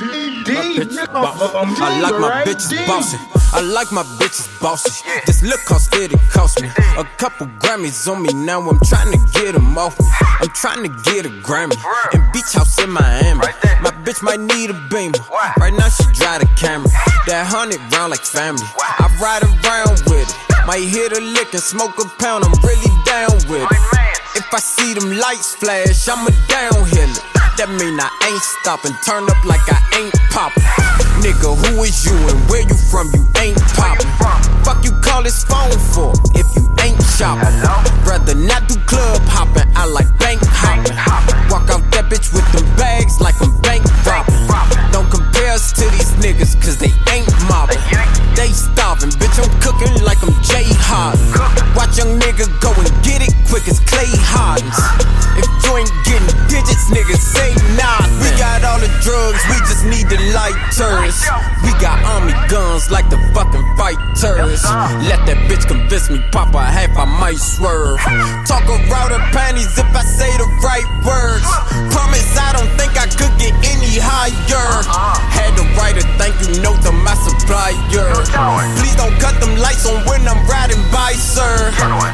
I like my bitches bossy. I like my bitches bossy. This look cost it, it cost me a couple Grammys on me. Now I'm trying to get them off me. I'm trying to get a Grammy And Beach House in Miami. My bitch might need a beamer. Right now she drive the Camry. That hundred round like family. I ride around with it. Might hit a lick and smoke a pound. I'm really down with it. If I see them lights flash, I'ma downhill it. That mean I ain't stopping. Turn up like I ain't popping. Nigga, who is you and where you from? You ain't popping. Fuck you call this phone for if you ain't shopping. Rather not do club hopping. I like bank hopping. Walk out that bitch with them bags like I'm bank robbing. Don't compare us to these niggas cause they ain't mobbing. They starving, bitch. I'm cooking like I'm Jay Harden. Watch young nigga go and get it quick as Clay Hardens. The lighters. We got army guns like the fucking fighters. Let that bitch convince me, pop a half, I might swerve. Talk around her panties if I say the right words. Promise I don't think I could get any higher. Had to write a thank you note to my supplier. Please don't cut them lights on when I'm riding by, sir.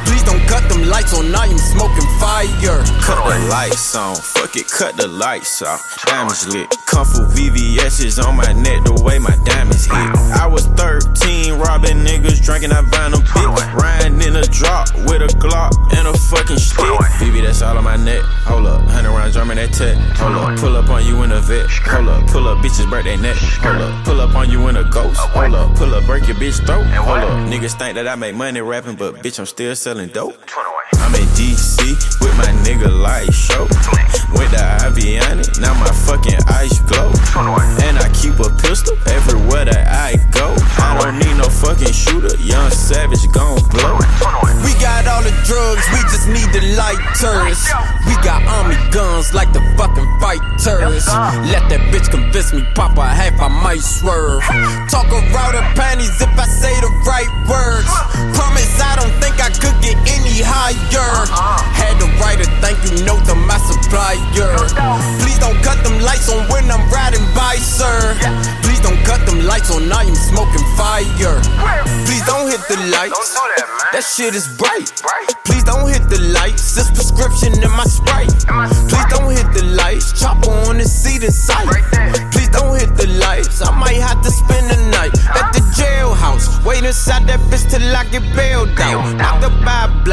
Please don't lights on, I am smoking fire. Cut the lights on, fuck it, cut the lights off. Diamonds lit, come for VVS's on my neck the way my that's all on my neck. Hold up, 100 rounds drumming that tech. Hold up, pull up on you in a vet. Hold up, pull up, bitches birthday neck. Hold up, pull up on you in a ghost. Hold up, pull up, break your bitch throat. Hold up, niggas think that I make money rapping, but bitch, I'm still selling dope. I'm in DC with my nigga Lightshow. Went to Aviani, now my fucking eyes glow. And I keep a pistol everywhere that I go. I don't need no fucking shooter, young savage gon' blow. We got all drugs, we just need the lighters. We got army guns like the fucking fighters. Let that bitch convince me, pop a half, I might swerve. Talk around her panties if I say the right words. Promise I don't think I could get any higher. Had to write a thank you note to my supplier. Please don't cut them lights on when I'm riding by, sir. Please don't cut them lights on, I am smoking fire. Please don't hit the lights. That shit is bright. Please don't hit the lights. This prescription in my sprite. Please don't hit the lights. Chopper on the seat in sight. Please don't hit the lights. I might have to spend the night at the jailhouse. Wait inside that bitch till I get bailed out. Not the buy a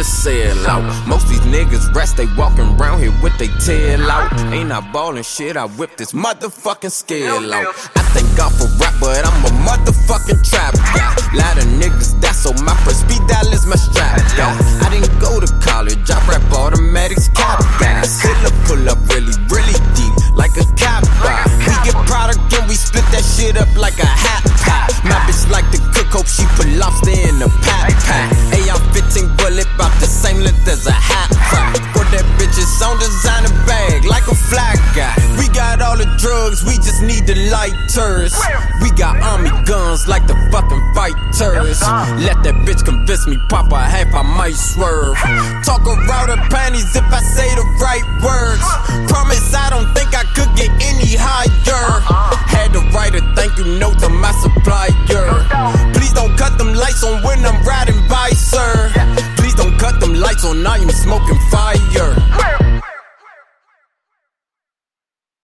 a sell out. Most these niggas rest, they walking around here with they tail out. Ain't I ballin' shit? I whip this motherfucking scale out. I thank God for rap, but I'm a motherfucking trap guy. Lot of niggas die, so my first speed dial is my strap guy. A fly guy. We got all the drugs, we just need the lighters. We got army guns like the fucking fighters. Let that bitch convince me, pop a half, I might swerve. Talk around her panties if I say the right words. Promise I don't